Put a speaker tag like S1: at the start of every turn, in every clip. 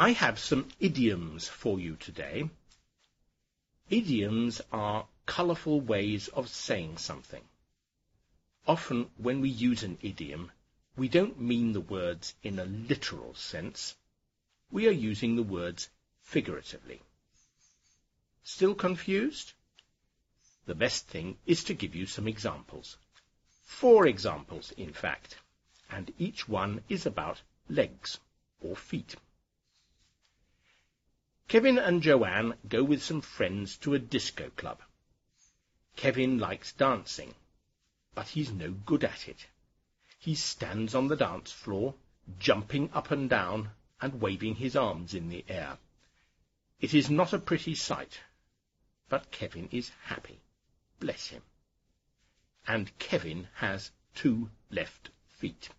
S1: I have some idioms for you today. Idioms are colourful ways of saying something. Often when we use an idiom, we don't mean the words in a literal sense. We are using the words figuratively. Still confused? The best thing is to give you some examples. Four examples, in fact, and each one is about legs or feet. Kevin and Joanne go with some friends to a disco club. Kevin likes dancing, but he's no good at it. He stands on the dance floor, jumping up and down and waving his arms in the air. It is not a pretty sight, but Kevin is happy. Bless him. And Kevin has two left feet.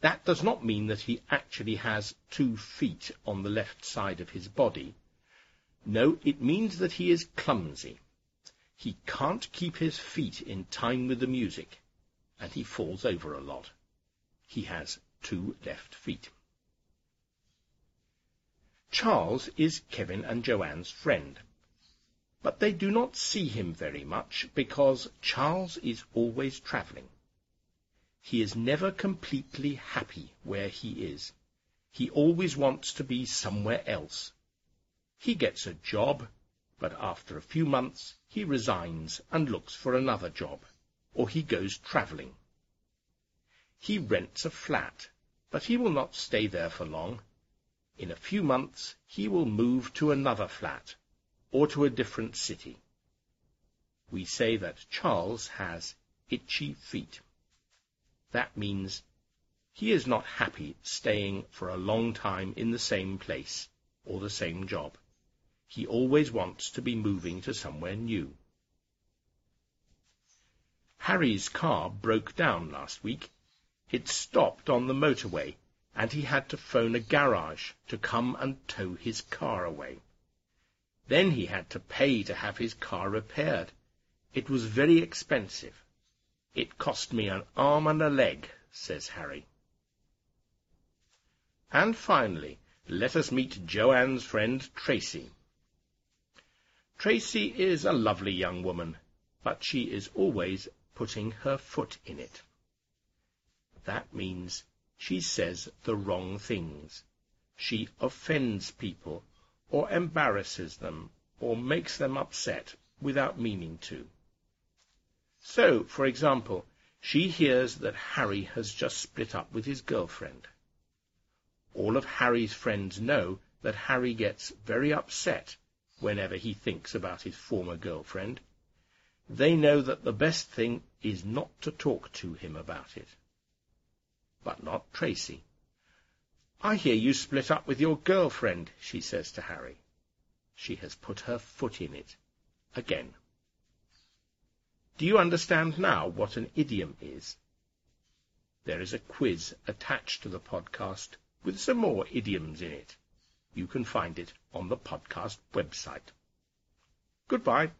S1: That does not mean that he actually has two feet on the left side of his body. No, it means that he is clumsy. He can't keep his feet in time with the music, and he falls over a lot. He has two left feet. Charles is Kevin and Joanne's friend, but they do not see him very much because Charles is always travelling. He is never completely happy where he is. He always wants to be somewhere else. He gets a job, but after a few months he resigns and looks for another job, or he goes travelling. He rents a flat, but he will not stay there for long. In a few months he will move to another flat, or to a different city. We say that Charles has itchy feet. That means he is not happy staying for a long time in the same place or the same job. He always wants to be moving to somewhere new. Harry's car broke down last week. It stopped on the motorway, and he had to phone a garage to come and tow his car away. Then he had to pay to have his car repaired. It was very expensive. It cost me an arm and a leg, says Harry. And finally, let us meet Joanne's friend Tracy. Tracy is a lovely young woman, but she is always putting her foot in it. That means she says the wrong things. She offends people, or embarrasses them, or makes them upset without meaning to. So, for example, she hears that Harry has just split up with his girlfriend. All of Harry's friends know that Harry gets very upset whenever he thinks about his former girlfriend. They know that the best thing is not to talk to him about it. But not Tracy. I hear you split up with your girlfriend, she says to Harry. She has put her foot in it. Again. Do you understand now what an idiom is? There is a quiz attached to the podcast with some more idioms in it. You can find it on the podcast website. Goodbye.